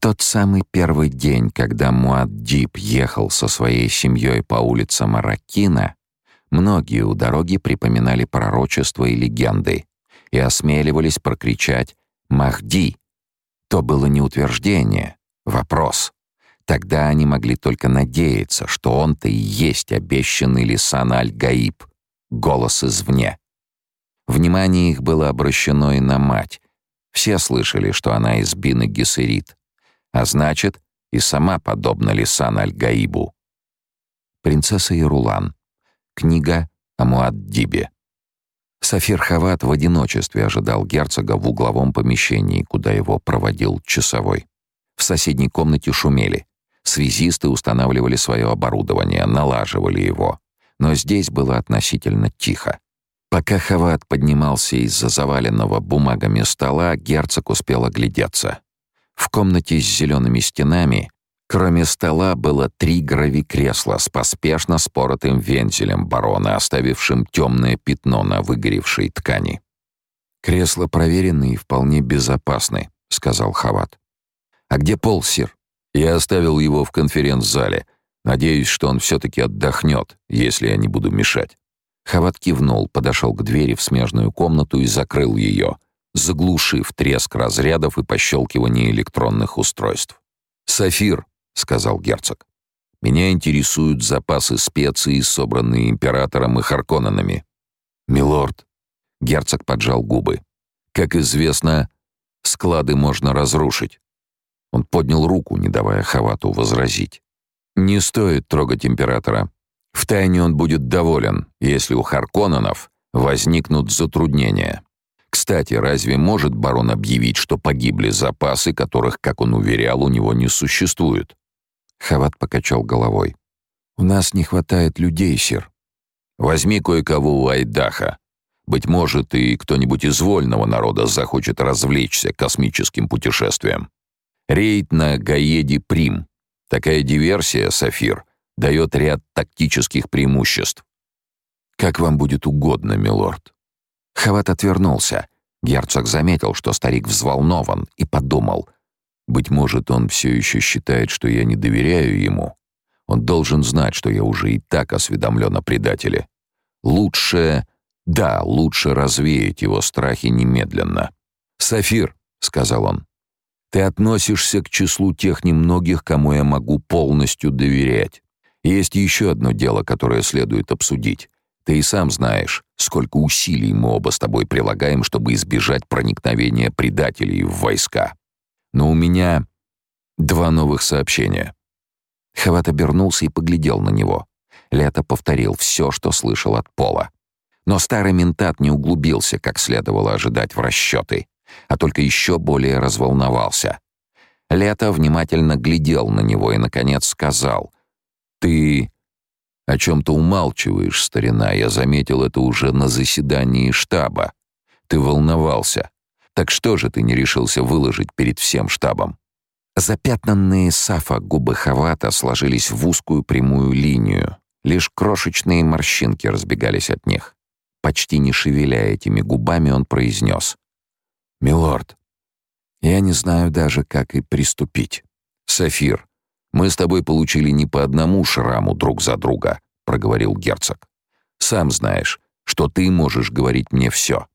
тот самый первый день, когда Муаддиб ехал со своей семьей по улицам Аракина, многие у дороги припоминали пророчества и легенды и осмеливались прокричать «Махди!». То было не утверждение, вопрос. Тогда они могли только надеяться, что он-то и есть обещанный Лисан Аль-Гаиб, голос извне. Внимание их было обращено и на мать. Все слышали, что она из Бины Гессерит, а значит, и сама подобна Лисан Аль-Гаибу. Принцесса Ирулан. Книга о Муаддибе. Сафир Хават в одиночестве ожидал герцога в угловом помещении, куда его проводил часовой. В соседней комнате шумели. Связисты устанавливали свое оборудование, налаживали его. Но здесь было относительно тихо. Пока Хават поднимался из-за заваленного бумагами стола, герцог успел оглядеться. В комнате с зелеными стенами, кроме стола, было три грави-кресла с поспешно споротым вензелем барона, оставившим темное пятно на выгоревшей ткани. «Кресла проверены и вполне безопасны», — сказал Хават. «А где Пол, сир?» «Я оставил его в конференц-зале. Надеюсь, что он все-таки отдохнет, если я не буду мешать». Хават кивнул, подошел к двери в смежную комнату и закрыл ее — заглушив треск разрядов и пощелкивание электронных устройств. «Сафир», — сказал герцог, — «меня интересуют запасы специй, собранные императором и Харконненами». «Милорд», — герцог поджал губы, — «как известно, склады можно разрушить». Он поднял руку, не давая Хавату возразить. «Не стоит трогать императора. Втайне он будет доволен, если у Харконненов возникнут затруднения». Кстати, разве может барон объявить, что погибли запасы, которых, как он уверял, у него не существует? Хават покачал головой. У нас не хватает людей, сир. Возьми кое-кого у Айдаха. Быть может, и кто-нибудь из вольного народа захочет развлечься космическим путешествием. Рейд на Гаеде Прим. Такая диверсия, Сафир, дает ряд тактических преимуществ. Как вам будет угодно, милорд. Хават отвернулся. Герцог заметил, что старик взволнован, и подумал, «Быть может, он все еще считает, что я не доверяю ему. Он должен знать, что я уже и так осведомлен о предателе. Лучше... Да, лучше развеять его страхи немедленно». «Сафир», — сказал он, — «ты относишься к числу тех немногих, кому я могу полностью доверять. Есть еще одно дело, которое следует обсудить. Ты и сам знаешь, сколько усилий мы оба с тобой прилагаем, чтобы избежать проникновения предателей в войска. Но у меня два новых сообщения». Хават обернулся и поглядел на него. Лето повторил все, что слышал от Пола. Но старый ментат не углубился, как следовало ожидать в расчеты, а только еще более разволновался. Лето внимательно глядел на него и, наконец, сказал, «Ты о чем-то умалчиваешь, старина, я заметил это уже на заседании штаба. Ты волновался. Так что же ты не решился выложить перед всем штабом? Запятнанные сафа губы Хавата сложились в узкую прямую линию. Лишь крошечные морщинки разбегались от них. Почти не шевеля этими губами, он произнес. «Милорд, я не знаю даже, как и приступить. Сафир, мы с тобой получили не по одному шраму друг за друга, проговорил герцог. Сам знаешь, что ты можешь говорить мне все.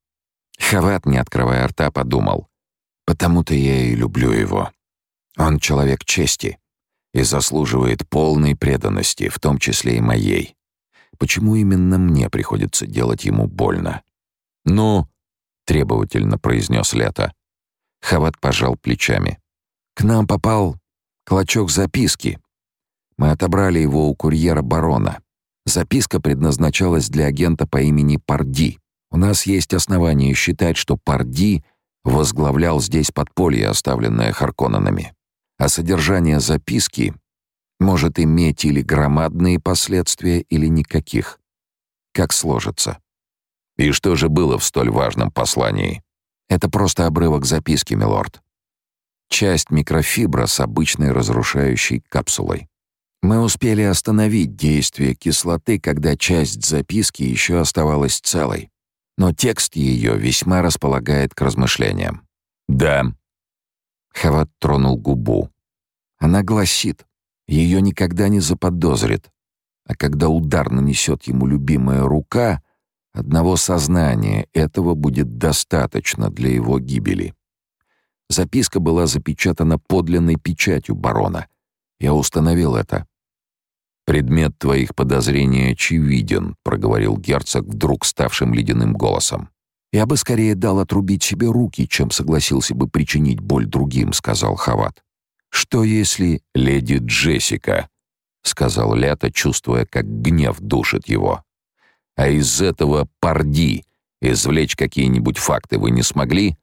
Хават, не открывая рта, подумал: потому-то я и люблю его. Он человек чести и заслуживает полной преданности, в том числе и моей. Почему именно мне приходится делать ему больно? Ну, требовательно произнес Лето. Хават пожал плечами. К нам попал клочок записки. Мы отобрали его у курьера барона. Записка предназначалась для агента по имени Парди. У нас есть основания считать, что Парди возглавлял здесь подполье, оставленное Харконненами. А содержание записки может иметь или громадные последствия, или никаких. Как сложится. И что же было в столь важном послании? Это просто обрывок записки, милорд часть микрофибра с обычной разрушающей капсулой. Мы успели остановить действие кислоты, когда часть записки еще оставалась целой. Но текст ее весьма располагает к размышлениям. «Да». Хават тронул губу, Она гласит, ее никогда не заподозрит. А когда удар нанесет ему любимая рука, одного сознания этого будет достаточно для его гибели. Записка была запечатана подлинной печатью барона. Я установил это. «Предмет твоих подозрений очевиден», — проговорил герцог вдруг ставшим ледяным голосом. «Я бы скорее дал отрубить себе руки, чем согласился бы причинить боль другим», — сказал Хават. «Что если леди Джессика?» — сказал Лето, чувствуя, как гнев душит его. «А из этого парди извлечь какие-нибудь факты вы не смогли?»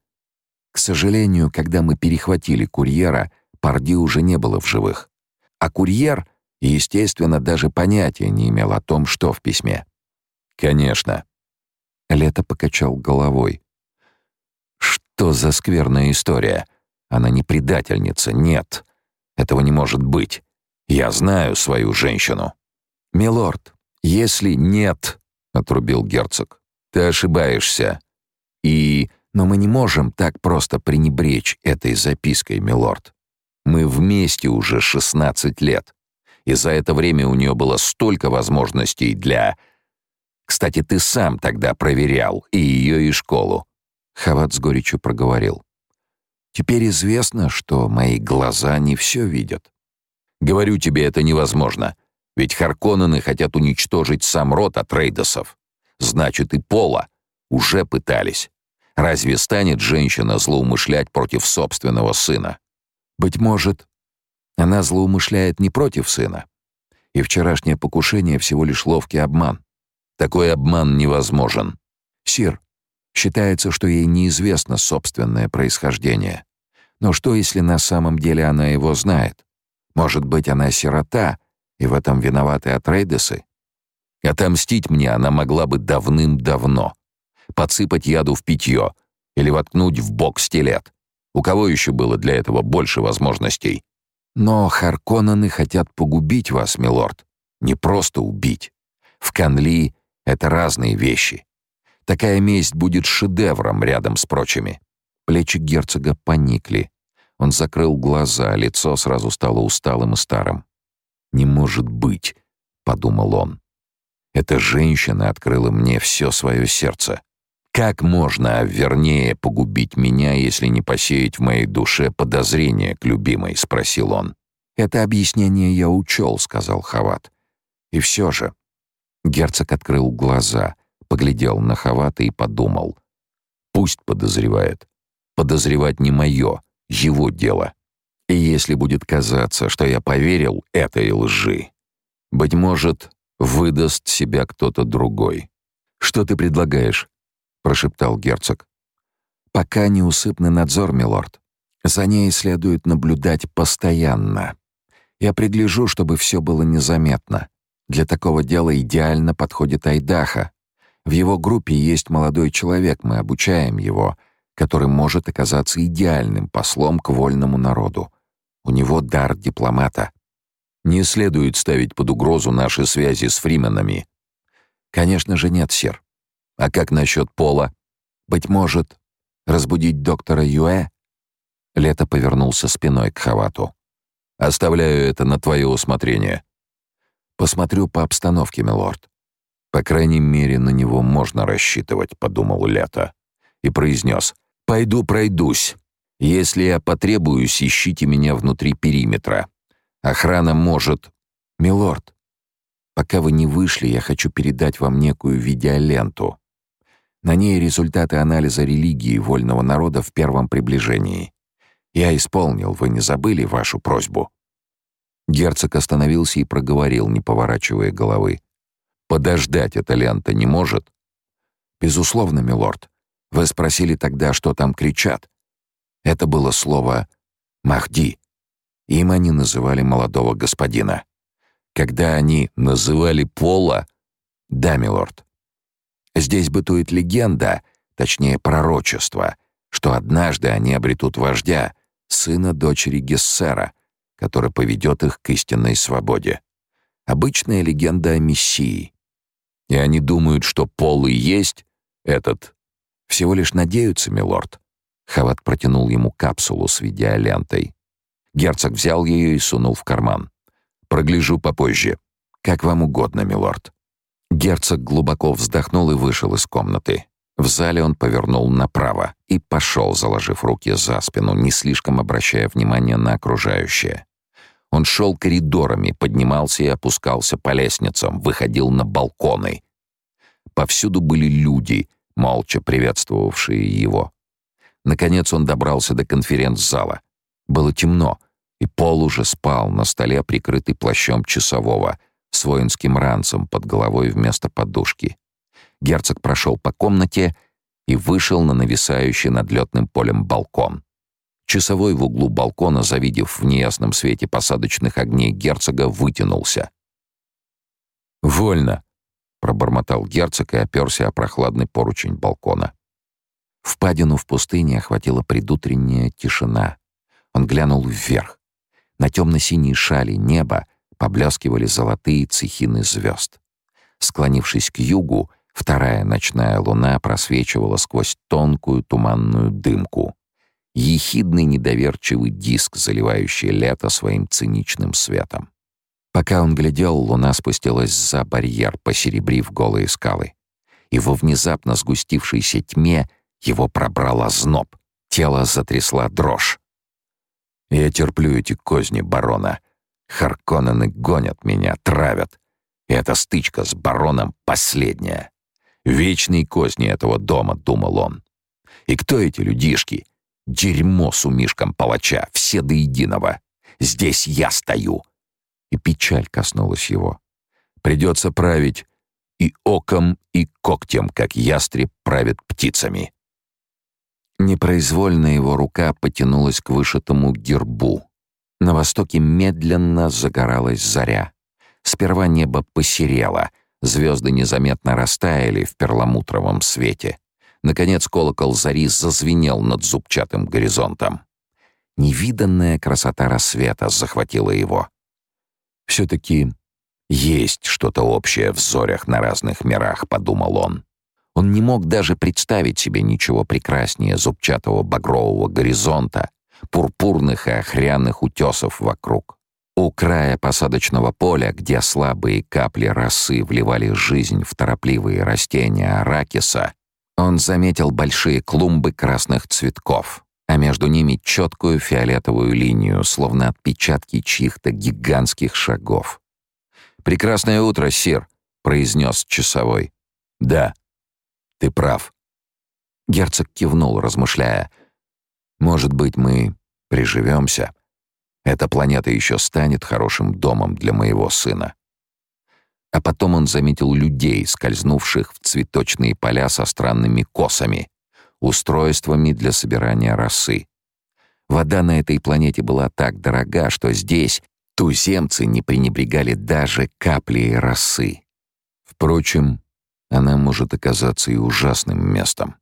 К сожалению, когда мы перехватили курьера, парди уже не было в живых. А курьер естественно, даже понятия не имел о том, что в письме. «Конечно». Лето покачал головой. «Что за скверная история? Она не предательница, нет. Этого не может быть. Я знаю свою женщину». «Милорд, если нет», — отрубил герцог, — «ты ошибаешься. И... Но мы не можем так просто пренебречь этой запиской, милорд. Мы вместе уже 16 лет и за это время у нее было столько возможностей для... Кстати, ты сам тогда проверял и ее, и школу. Хават с горечью проговорил. Теперь известно, что мои глаза не все видят. Говорю тебе, это невозможно. Ведь Харконнены хотят уничтожить сам род от рейдосов. Значит, и Пола уже пытались. Разве станет женщина злоумышлять против собственного сына? Быть может, она злоумышляет не против сына. И вчерашнее покушение всего лишь ловкий обман. Такой обман невозможен. Сир, считается, что ей неизвестно собственное происхождение. Но что, если на самом деле она его знает? Может быть, она сирота, и в этом виноваты Атрейдесы? Отомстить мне она могла бы давным-давно. Подсыпать яду в питье или воткнуть в бок стилет. У кого еще было для этого больше возможностей? Но Харконнены хотят погубить вас, милорд. Не просто убить. В Канли это разные вещи. Такая месть будет шедевром рядом с прочими. Плечи герцога поникли. Он закрыл глаза, лицо сразу стало усталым и старым. «Не может быть», — подумал он. «Эта женщина открыла мне все свое сердце. Как можно, а вернее, погубить меня, если не посеять в моей душе подозрения к любимой, спросил он. Это объяснение я учел, сказал Хават. И все же герцог открыл глаза, поглядел на Хавата и подумал: пусть подозревает. Подозревать не мое, его дело. И если будет казаться, что я поверил этой лжи, быть может, выдаст себя кто-то другой. Что ты предлагаешь? Прошептал герцог. Пока неусыпный надзор, милорд. За ней следует наблюдать постоянно. Я пригляжу, чтобы все было незаметно. Для такого дела идеально подходит Айдаха. В его группе есть молодой человек, мы обучаем его, который может оказаться идеальным послом к вольному народу. У него дар дипломата. Не следует ставить под угрозу наши связи с фрименами. Конечно же нет, сир. А как насчет Пола? Быть может, разбудить доктора Юэ? Лето повернулся спиной к Хавату. Оставляю это на твое усмотрение. Посмотрю по обстановке, милорд. По крайней мере, на него можно рассчитывать, подумал Лето и произнес: "Пойду пройдусь. Если я потребуюсь, ищите меня внутри периметра. Охрана может, милорд. Пока вы не вышли, я хочу передать вам некую видеоленту. На ней результаты анализа религии вольного народа в первом приближении. Я исполнил, вы не забыли вашу просьбу?» Герцог остановился и проговорил, не поворачивая головы. «Подождать эта лента не может?» «Безусловно, милорд. Вы спросили тогда, что там кричат. Это было слово «Махди». Им они называли молодого господина. Когда они называли Пола... Да, милорд. Здесь бытует легенда, точнее пророчество, что однажды они обретут вождя, сына дочери Гессера, который поведет их к истинной свободе. Обычная легенда о Мессии. И они думают, что Пол и есть этот. Всего лишь надеются, милорд. Хават протянул ему капсулу с видеолентой. Герцог взял ее и сунул в карман. «Прогляжу попозже. Как вам угодно, милорд». Герцог глубоко вздохнул и вышел из комнаты. В зале он повернул направо и пошел, заложив руки за спину, не слишком обращая внимания на окружающее. Он шел коридорами, поднимался и опускался по лестницам, выходил на балконы. Повсюду были люди, молча приветствовавшие его. Наконец он добрался до конференц-зала. Было темно, и Пол уже спал на столе, прикрытый плащом часового, с воинским ранцем под головой вместо подушки. Герцог прошел по комнате и вышел на нависающий над летным полем балкон. Часовой в углу балкона, завидев в неясном свете посадочных огней герцога, вытянулся. «Вольно!» — пробормотал герцог и оперся о прохладный поручень балкона. Впадину в пустыне охватила предутренняя тишина. Он глянул вверх. На темно-синей шали неба поблескивали золотые цехины звезд. Склонившись к югу, вторая ночная луна просвечивала сквозь тонкую туманную дымку. Ехидный недоверчивый диск, заливающий лето своим циничным светом. Пока он глядел, луна спустилась за барьер, посеребрив голые скалы. И во внезапно сгустившейся тьме его пробрала зноб, тело затрясла дрожь. Я терплю эти козни барона. Харконнены гонят меня, травят. И эта стычка с бароном последняя. Вечные козни этого дома, думал он. И кто эти людишки? Дерьмо с умишком палача, все до единого. Здесь я стою. И печаль коснулась его. Придется править и оком, и когтем, как ястреб правит птицами. Непроизвольно его рука потянулась к вышитому гербу. На востоке медленно загоралась заря. Сперва небо посерело, звезды незаметно растаяли в перламутровом свете. Наконец колокол зари зазвенел над зубчатым горизонтом. Невиданная красота рассвета захватила его. «Все-таки есть что-то общее в зорях на разных мирах», — подумал он. Он не мог даже представить себе ничего прекраснее зубчатого багрового горизонта, пурпурных и охряных утесов вокруг. У края посадочного поля, где слабые капли росы вливали жизнь в торопливые растения аракиса, он заметил большие клумбы красных цветков, а между ними четкую фиолетовую линию, словно отпечатки чьих-то гигантских шагов. «Прекрасное утро, сир», — произнес часовой. «Да», ты прав. Герцог кивнул, размышляя. Может быть, мы приживемся. Эта планета еще станет хорошим домом для моего сына. А потом он заметил людей, скользнувших в цветочные поля со странными косами, устройствами для собирания росы. Вода на этой планете была так дорога, что здесь туземцы не пренебрегали даже каплей росы. Впрочем, она может оказаться и ужасным местом.